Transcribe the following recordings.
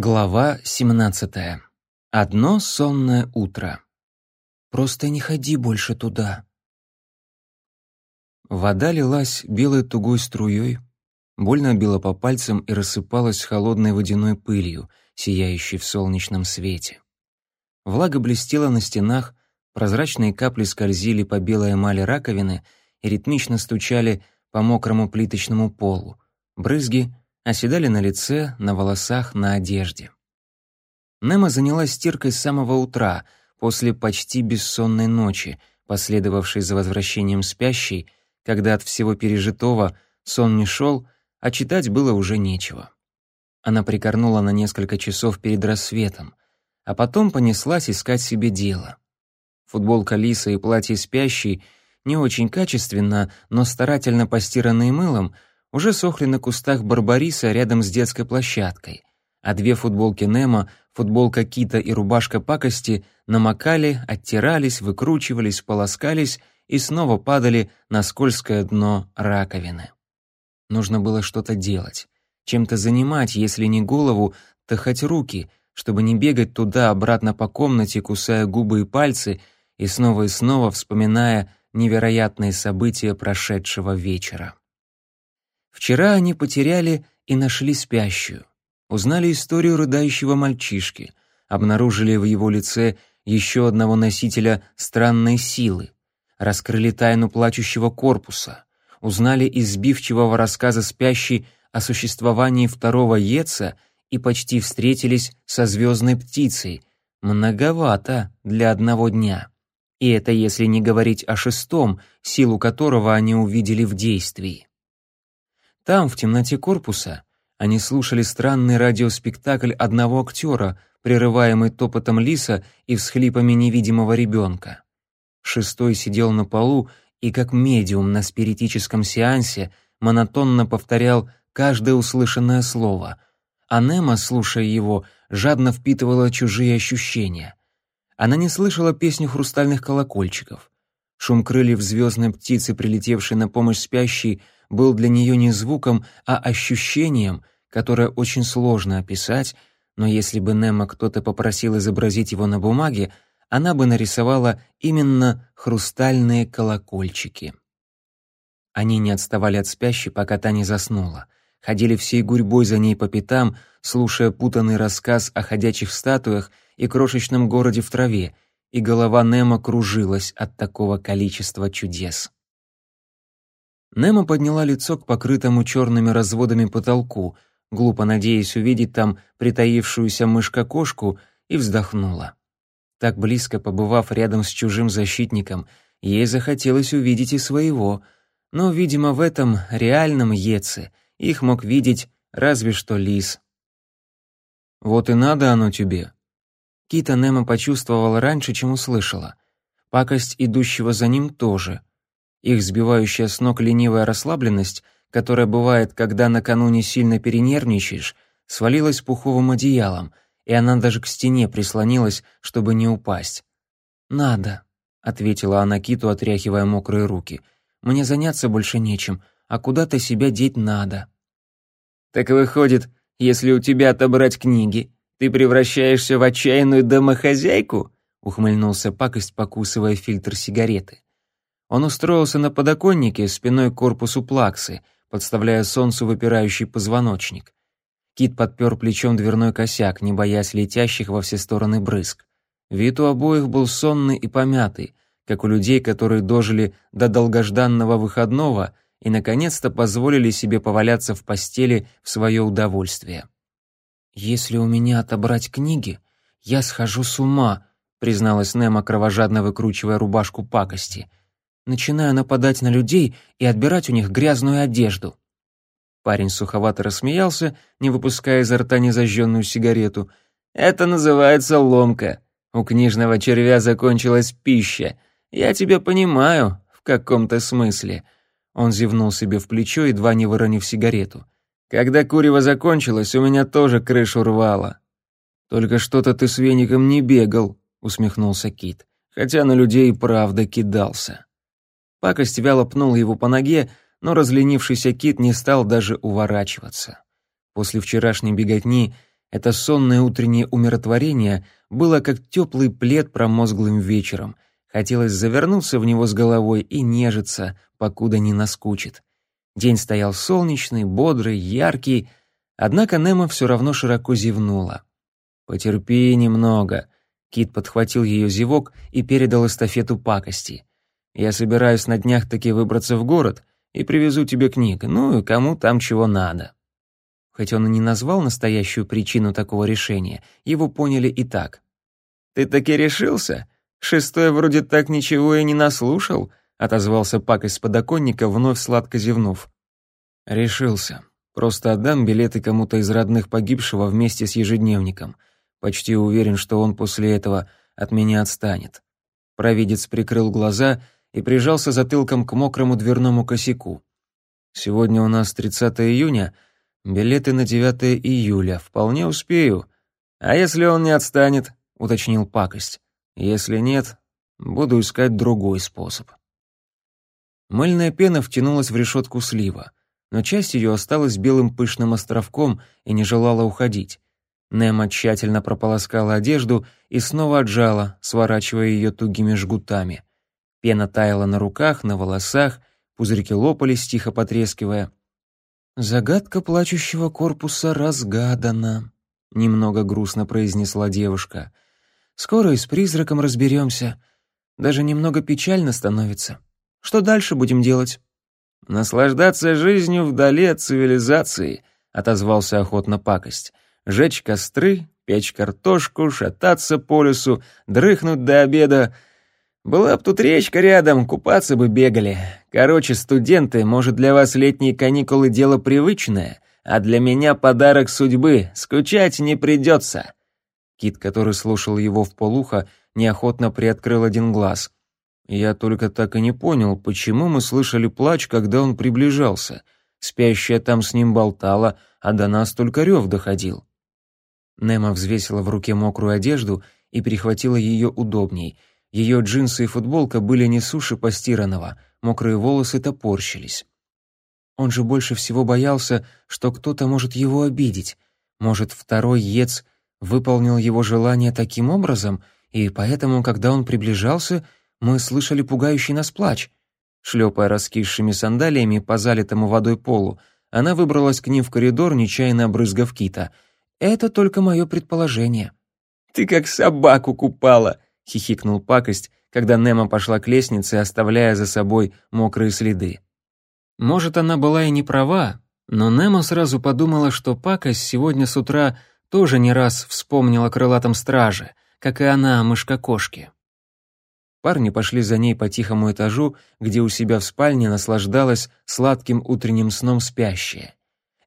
Глава 17. Одно сонное утро. Просто не ходи больше туда. Вода лилась белой тугой струей, больно била по пальцам и рассыпалась холодной водяной пылью, сияющей в солнечном свете. Влага блестела на стенах, прозрачные капли скользили по белой эмали раковины и ритмично стучали по мокрому плиточному полу. Брызги оседали на лице, на волосах, на одежде. Немо занялась стиркой с самого утра, после почти бессонной ночи, последовавшей за возвращением спящей, когда от всего пережитого сон не шел, а читать было уже нечего. Она прикорнула на несколько часов перед рассветом, а потом понеслась искать себе дело. Футболка Лиса и платье спящей не очень качественно, но старательно постиранные мылом — уже сохли на кустах барбариса рядом с детской площадкой, а две футболки Немо, футболка Кита и рубашка Пакости намокали, оттирались, выкручивались, полоскались и снова падали на скользкое дно раковины. Нужно было что-то делать, чем-то занимать, если не голову, то хоть руки, чтобы не бегать туда-обратно по комнате, кусая губы и пальцы и снова и снова вспоминая невероятные события прошедшего вечера. Вчера они потеряли и нашли спящую. Узнали историю рыдающего мальчишки, обнаружили в его лице еще одного носителя странной силы, раскрыли тайну плачущего корпуса, узнали из сбивчивого рассказа спящей о существовании второго Еца и почти встретились со звездной птицей. Многовато для одного дня. И это если не говорить о шестом, силу которого они увидели в действии. Там, в темноте корпуса, они слушали странный радиоспектакль одного актера, прерываемый топотом лиса и всхлипами невидимого ребенка. Шестой сидел на полу и, как медиум на спиритическом сеансе, монотонно повторял каждое услышанное слово, а Немо, слушая его, жадно впитывала чужие ощущения. Она не слышала песню хрустальных колокольчиков. Шум крыльев звездной птицы, прилетевшей на помощь спящей, был для нее не звуком, а ощущением, которое очень сложно описать, но если бы Немо кто-то попросил изобразить его на бумаге, она бы нарисовала именно хрустальные колокольчики. Они не отставали от спящей, пока та не заснула. Ходили всей гурьбой за ней по пятам, слушая путанный рассказ о ходячих статуях и крошечном городе в траве, и голова Немо кружилась от такого количества чудес. Немо подняла лицо к покрытому черными разводами потолку, глупо надеясь увидеть там притаившуюся мышка-кошку, и вздохнула. Так близко побывав рядом с чужим защитником, ей захотелось увидеть и своего, но, видимо, в этом реальном Еце их мог видеть разве что лис. «Вот и надо оно тебе». Кита Немо почувствовала раньше, чем услышала. Пакость идущего за ним тоже — их сбивающая с ног ленивая расслабленность, которая бывает, когда накануне сильно перенервничаешь, свалилась пуховым одеялом, и она даже к стене прислонилась, чтобы не упасть. «Надо», — ответила она Киту, отряхивая мокрые руки. «Мне заняться больше нечем, а куда-то себя деть надо». «Так выходит, если у тебя отобрать книги, ты превращаешься в отчаянную домохозяйку?» — ухмыльнулся пакость, покусывая фильтр сигареты. Он устроился на подоконнике спиной к корпусу плаксы, подставляя солнцу выпирающий позвоночник. Кит подпер плечом дверной косяк, не боясь летящих во все стороны брызг. Вид у обоих был сонный и помятый, как у людей, которые дожили до долгожданного выходного и наконец-то позволили себе поваляться в постели в свое удовольствие. «Если у меня отобрать книги, я схожу с ума», призналась Немо, кровожадно выкручивая рубашку пакости начинаю нападать на людей и отбирать у них грязную одежду. Парень суховато рассмеялся, не выпуская изо рта незажженную сигарету. «Это называется ломка. У книжного червя закончилась пища. Я тебя понимаю, в каком-то смысле». Он зевнул себе в плечо, едва не выронив сигарету. «Когда курево закончилось, у меня тоже крышу рвало». «Только что-то ты с веником не бегал», — усмехнулся Кит. «Хотя на людей правда кидался». Пакость вяло пнул его по ноге, но разленившийся кит не стал даже уворачиваться. После вчерашней беготни Это сонное утреннее умиротворение было как теплый плед промозглым вечером. Хотелось завернуться в него с головой и нежиться, покуда не наскучит. День стоял солнечный, бодрый, яркий, однако Немо все равно широко зевнула. «Потерпи немного», — Кит подхватил ее зевок и передал эстафету пакости. «Я собираюсь на днях таки выбраться в город и привезу тебе книг, ну и кому там чего надо». Хоть он и не назвал настоящую причину такого решения, его поняли и так. «Ты таки решился? Шестой вроде так ничего и не наслушал», — отозвался Пак из подоконника, вновь сладко зевнув. «Решился. Просто отдам билеты кому-то из родных погибшего вместе с ежедневником. Почти уверен, что он после этого от меня отстанет». Провидец прикрыл глаза и прижался затылком к мокрому дверному косяку. «Сегодня у нас 30 июня», — Билеты на 9 июля. Вполне успею. А если он не отстанет? уточнил пакость. Если нет, буду искать другой способ. Мыльная пена втянулась в решетку слива, но часть ее осталась белым пышным островком и не желала уходить. Немо тщательно прополоскала одежду и снова отжала, сворачивая ее тугими жгутами. Пена таяла на руках, на волосах, пузырьки лопались, тихо потрескивая. «Загадка плачущего корпуса разгадана», — немного грустно произнесла девушка. «Скоро и с призраком разберемся. Даже немного печально становится. Что дальше будем делать?» «Наслаждаться жизнью вдали от цивилизации», — отозвался охотно пакость. «Жечь костры, печь картошку, шататься по лесу, дрыхнуть до обеда — была б тут речка рядом, купаться бы бегали. Короче, студенты, может, для вас летние каникулы дело привычное, а для меня подарок судьбы, скучать не придется». Кит, который слушал его в полухо, неохотно приоткрыл один глаз. Я только так и не понял, почему мы слышали плач, когда он приближался. Спящая там с ним болтала, а до нас только рев доходил. Немо взвесила в руке мокрую одежду и перехватила ее удобней — ее джинсы и футболка были не суши постиранного, мокрые волосы топорщились. Он же больше всего боялся, что кто-то может его обидеть. Может, второй ец выполнил его желание таким образом, и поэтому, когда он приближался, мы слышали пугающий нас плач. Шлепая раскисшими сандалиями по залитому водой полу, она выбралась к ним в коридор, нечаянно обрызгав кита. Это только мое предположение. «Ты как собаку купала!» — хихикнул пакость, когда Немо пошла к лестнице, оставляя за собой мокрые следы. Может, она была и не права, но Немо сразу подумала, что пакость сегодня с утра тоже не раз вспомнила крылатом страже, как и она о мышкокошке. Парни пошли за ней по тихому этажу, где у себя в спальне наслаждалась сладким утренним сном спящая.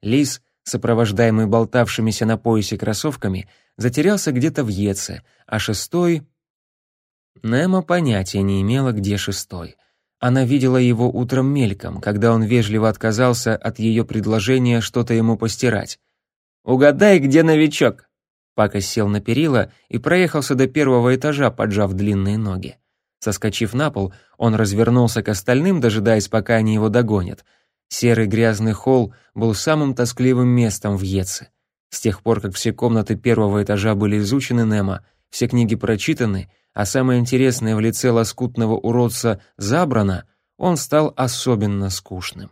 Лис, сопровождаемый болтавшимися на поясе кроссовками, затерялся где-то в Еце, а шестой Немо понятия не имела, где шестой. Она видела его утром мельком, когда он вежливо отказался от ее предложения что-то ему постирать. «Угадай, где новичок?» Пака сел на перила и проехался до первого этажа, поджав длинные ноги. Соскочив на пол, он развернулся к остальным, дожидаясь, пока они его догонят. Серый грязный холл был самым тоскливым местом в Еце. С тех пор, как все комнаты первого этажа были изучены Немо, все книги прочитаны — а самое интересное в лице лоскутного уродца забрано, он стал особенно скучным.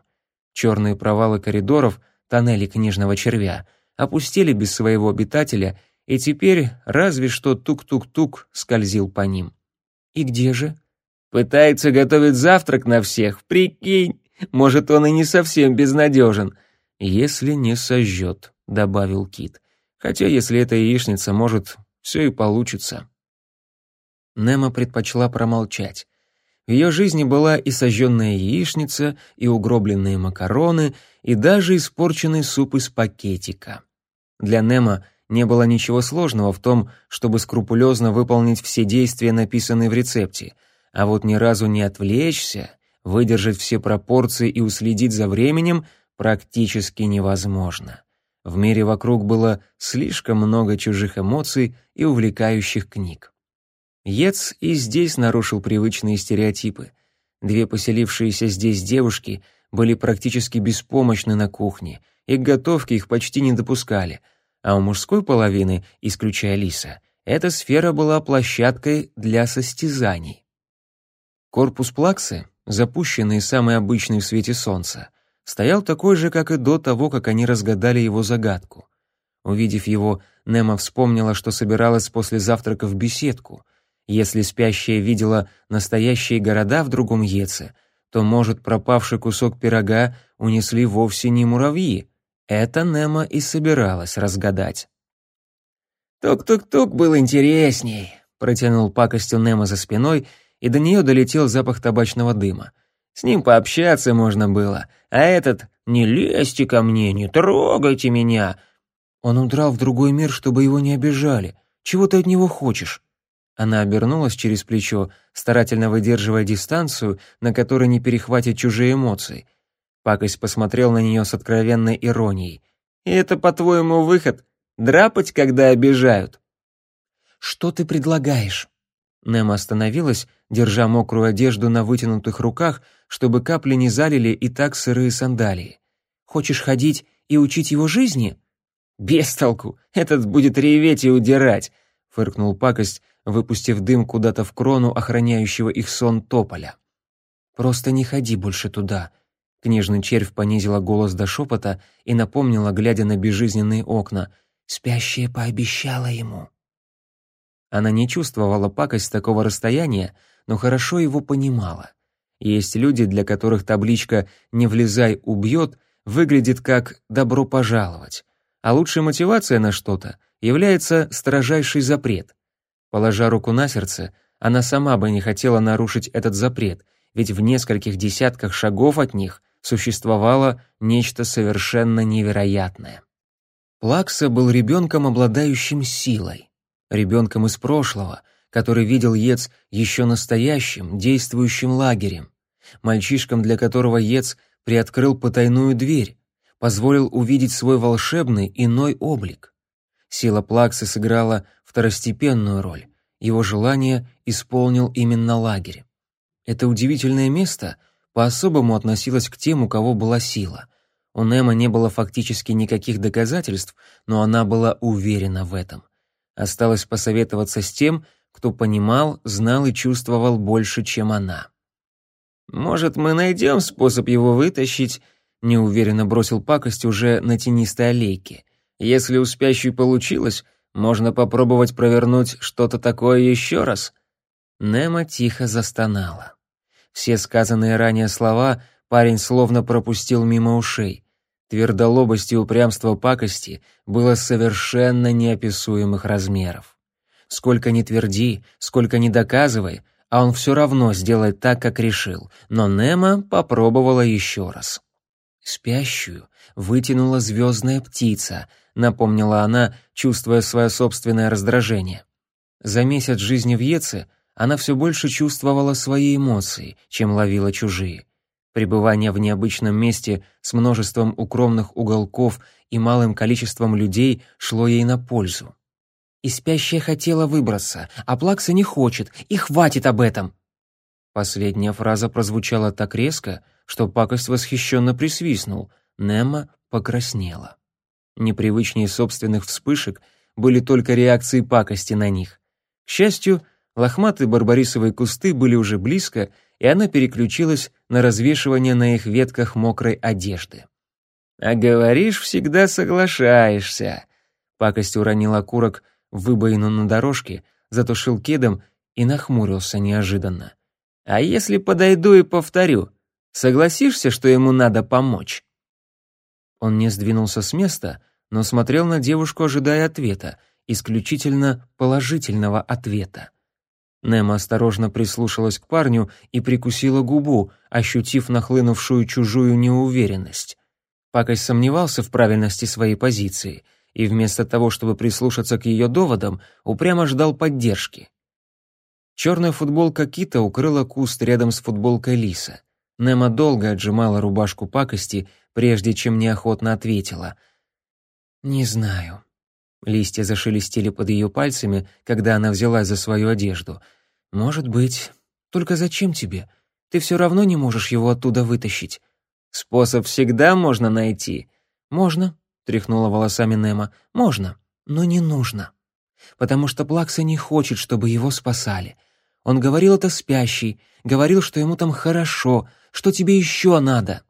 Черные провалы коридоров, тоннели книжного червя, опустили без своего обитателя, и теперь разве что тук-тук-тук скользил по ним. «И где же?» «Пытается готовить завтрак на всех, прикинь! Может, он и не совсем безнадежен!» «Если не сожжет», — добавил Кит. «Хотя, если это яичница, может, все и получится». Немо предпочла промолчать. В ее жизни была и сожженная яичница, и угробленные макароны, и даже испорченный суп из пакетика. Для Немо не было ничего сложного в том, чтобы скрупулезно выполнить все действия, написанные в рецепте, а вот ни разу не отвлечься, выдержать все пропорции и уследить за временем практически невозможно. В мире вокруг было слишком много чужих эмоций и увлекающих книг. Ец и здесь нарушил привычные стереотипы. Две поселившиеся здесь девушки были практически беспомощны на кухне, и к готовке их почти не допускали, а у мужской половины, исключая Лиса, эта сфера была площадкой для состязаний. Корпус плаксы, запущенный самый обычный в свете солнца, стоял такой же, как и до того, как они разгадали его загадку. Увидев его, Немо вспомнила, что собиралась после завтрака в беседку. Если спящая видела настоящие города в другом Еце, то, может, пропавший кусок пирога унесли вовсе не муравьи. Это Немо и собиралась разгадать. «Тук-тук-тук был интересней», — протянул пакостью Немо за спиной, и до нее долетел запах табачного дыма. С ним пообщаться можно было, а этот «не лезьте ко мне, не трогайте меня», он удрал в другой мир, чтобы его не обижали. Чего ты от него хочешь?» Она обернулась через плечо, старательно выдерживая дистанцию, на которой не перехватит чужие эмоции. Пакость посмотрел на нее с откровенной иронией. «И это, по-твоему, выход? Драпать, когда обижают?» «Что ты предлагаешь?» Немо остановилась, держа мокрую одежду на вытянутых руках, чтобы капли не залили и так сырые сандалии. «Хочешь ходить и учить его жизни?» «Без толку! Этот будет реветь и удирать!» — фыркнул пакость, выпустив дым куда-то в крону охраняющего их сон тополя. «Просто не ходи больше туда!» Книжный червь понизила голос до шепота и напомнила, глядя на безжизненные окна. «Спящая пообещала ему». Она не чувствовала пакость такого расстояния, но хорошо его понимала. Есть люди, для которых табличка «Не влезай, убьет» выглядит как «добро пожаловать» а лучшая мотивация на что-то является строжайший запрет. Положа руку на сердце, она сама бы не хотела нарушить этот запрет, ведь в нескольких десятках шагов от них существовало нечто совершенно невероятное. Плакса был ребенком, обладающим силой, ребенком из прошлого, который видел Ец еще настоящим, действующим лагерем, мальчишком, для которого Ец приоткрыл потайную дверь, позволил увидеть свой волшебный иной облик. Сила Плаксы сыграла второстепенную роль. Его желание исполнил именно лагерь. Это удивительное место по-особому относилось к тем, у кого была сила. У Немо не было фактически никаких доказательств, но она была уверена в этом. Осталось посоветоваться с тем, кто понимал, знал и чувствовал больше, чем она. «Может, мы найдем способ его вытащить неуверенно бросил пакость уже на тенистой аллейке. Если у спящей получилось, можно попробовать провернуть что-то такое еще раз. Немо тихо застонала. Все сказанные ранее слова парень словно пропустил мимо ушей. Твердолобость и упрямство пакости было совершенно неописуемых размеров. Сколько ни тверди, сколько ни доказывай, а он все равно сделает так, как решил, но Немо попробовала еще раз. «Спящую вытянула звездная птица», — напомнила она, чувствуя свое собственное раздражение. За месяц жизни в Еце она все больше чувствовала свои эмоции, чем ловила чужие. Пребывание в необычном месте с множеством укромных уголков и малым количеством людей шло ей на пользу. И спящая хотела выбраться, а Плакса не хочет, и хватит об этом. Последняя фраза прозвучала так резко, что пакость восхищенно присвистнул. Немо покраснела. Непривычнее собственных вспышек были только реакции пакости на них. К счастью, лохматые барбарисовые кусты были уже близко, и она переключилась на развешивание на их ветках мокрой одежды. «А говоришь, всегда соглашаешься», Пакость уронил окурок в выбоину на дорожке, затушил кедом и нахмурился неожиданно. «А если подойду и повторю, Согласишься, что ему надо помочь?» Он не сдвинулся с места, но смотрел на девушку, ожидая ответа, исключительно положительного ответа. Немо осторожно прислушалась к парню и прикусила губу, ощутив нахлынувшую чужую неуверенность. Пакость сомневался в правильности своей позиции и вместо того, чтобы прислушаться к ее доводам, упрямо ждал поддержки. Черная футболка Кита укрыла куст рядом с футболкой Лиса. Немо долго отжимала рубашку пакости, прежде чем неохотно ответила. «Не знаю». Листья зашелестели под ее пальцами, когда она взялась за свою одежду. «Может быть. Только зачем тебе? Ты все равно не можешь его оттуда вытащить». «Способ всегда можно найти». «Можно. — тряхнула волосами Немо. «Можно, но не нужно. Потому что Плакса не хочет, чтобы его спасали. Он говорил это спящий, говорил, что ему там хорошо, что тебе еще надо».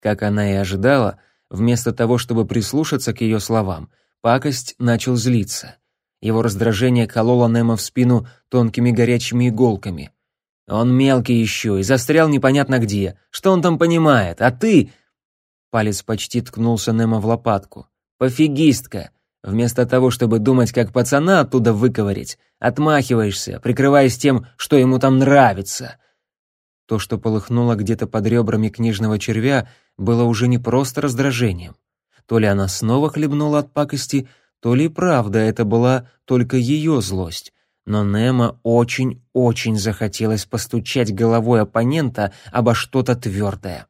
Как она и ожидала, вместо того, чтобы прислушаться к ее словам, пакость начал злиться. Его раздражение кололо Немо в спину тонкими горячими иголками. «Он мелкий еще и застрял непонятно где. Что он там понимает? А ты...» Палец почти ткнулся Немо в лопатку. «Пофигистка! Вместо того, чтобы думать, как пацана оттуда выковырять, отмахиваешься, прикрываясь тем, что ему там нравится». То, что полыхнуло где-то под ребрами книжного червя, было уже не просто раздражением. То ли она снова хлебнула от пакости, то ли правда это была только ее злость. Но Немо очень-очень захотелось постучать головой оппонента обо что-то твердое.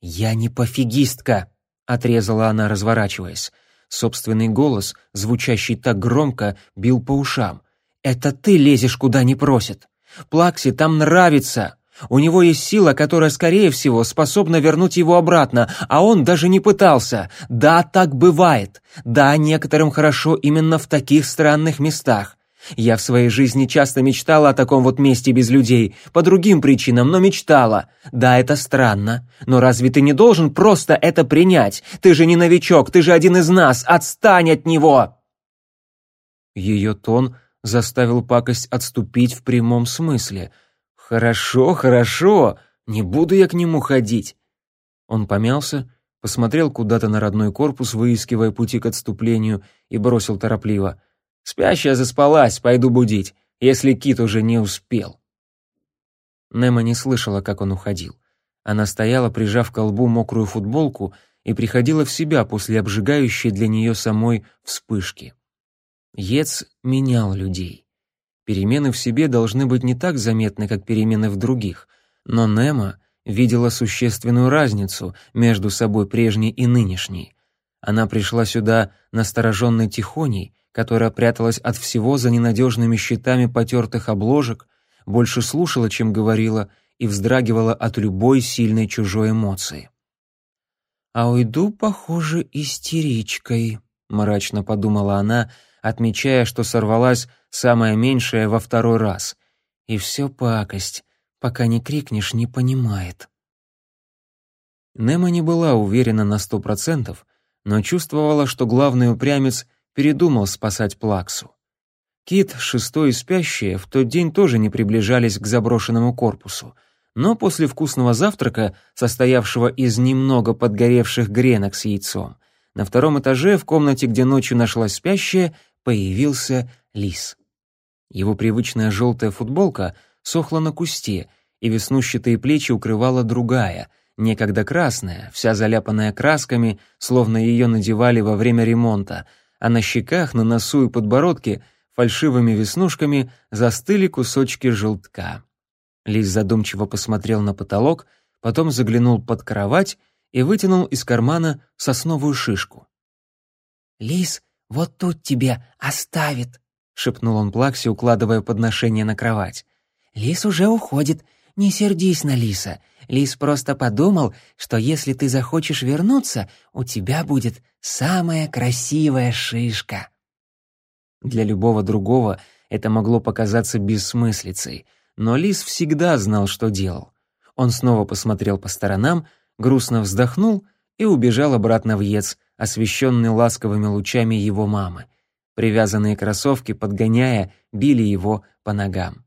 «Я не пофигистка», — отрезала она, разворачиваясь. Собственный голос, звучащий так громко, бил по ушам. «Это ты лезешь, куда не просят. Плакси там нравится. У него есть сила, которая, скорее всего, способна вернуть его обратно, а он даже не пытался. Да, так бывает. Да, некоторым хорошо именно в таких странных местах. Я в своей жизни часто мечтала о таком вот месте без людей, по другим причинам, но мечтала. Да, это странно, но разве ты не должен просто это принять? Ты же не новичок, ты же один из нас, отстань от него!» Ее тон заставил пакость отступить в прямом смысле – «Хорошо, хорошо, не буду я к нему ходить». Он помялся, посмотрел куда-то на родной корпус, выискивая пути к отступлению, и бросил торопливо. «Спящая заспалась, пойду будить, если Кит уже не успел». Немо не слышала, как он уходил. Она стояла, прижав к колбу мокрую футболку, и приходила в себя после обжигающей для нее самой вспышки. Ец менял людей. Перемены в себе должны быть не так заметны, как перемены в других, но Немо видела существенную разницу между собой прежней и нынешней. Она пришла сюда настороженной тихоней, которая пряталась от всего за ненадежными щитами потертых обложек, больше слушала, чем говорила, и вздрагивала от любой сильной чужой эмоции. «А уйду, похоже, истеричкой», — мрачно подумала она, отмечая, что сорвалась самое меньшее во второй раз. И все пакость, пока не крикнешь, не понимает. Немо не была уверена на сто процентов, но чувствовала, что главный упрямец передумал спасать Плаксу. Кит, шестой и спящие, в тот день тоже не приближались к заброшенному корпусу, но после вкусного завтрака, состоявшего из немного подгоревших гренок с яйцом, на втором этаже, в комнате, где ночью нашлась спящая, появился лис. Его привычная желтая футболка сохла на кусте, и веснущатые плечи укрывала другая, некогда красная, вся заляпанная красками, словно ее надевали во время ремонта, а на щеках, на носу и подбородке фальшивыми веснушками застыли кусочки желтка. Лис задумчиво посмотрел на потолок, потом заглянул под кровать и вытянул из кармана сосновую шишку. «Лис вот тут тебе оставит», — шепнул он Плаксе, укладывая подношение на кровать. «Лис уже уходит. Не сердись на Лиса. Лис просто подумал, что если ты захочешь вернуться, у тебя будет самая красивая шишка». Для любого другого это могло показаться бессмыслицей, но Лис всегда знал, что делал. Он снова посмотрел по сторонам, грустно вздохнул и убежал обратно в Ец, освещенный ласковыми лучами его мамы. Привязанные кроссовки, подгоняя, били его по ногам.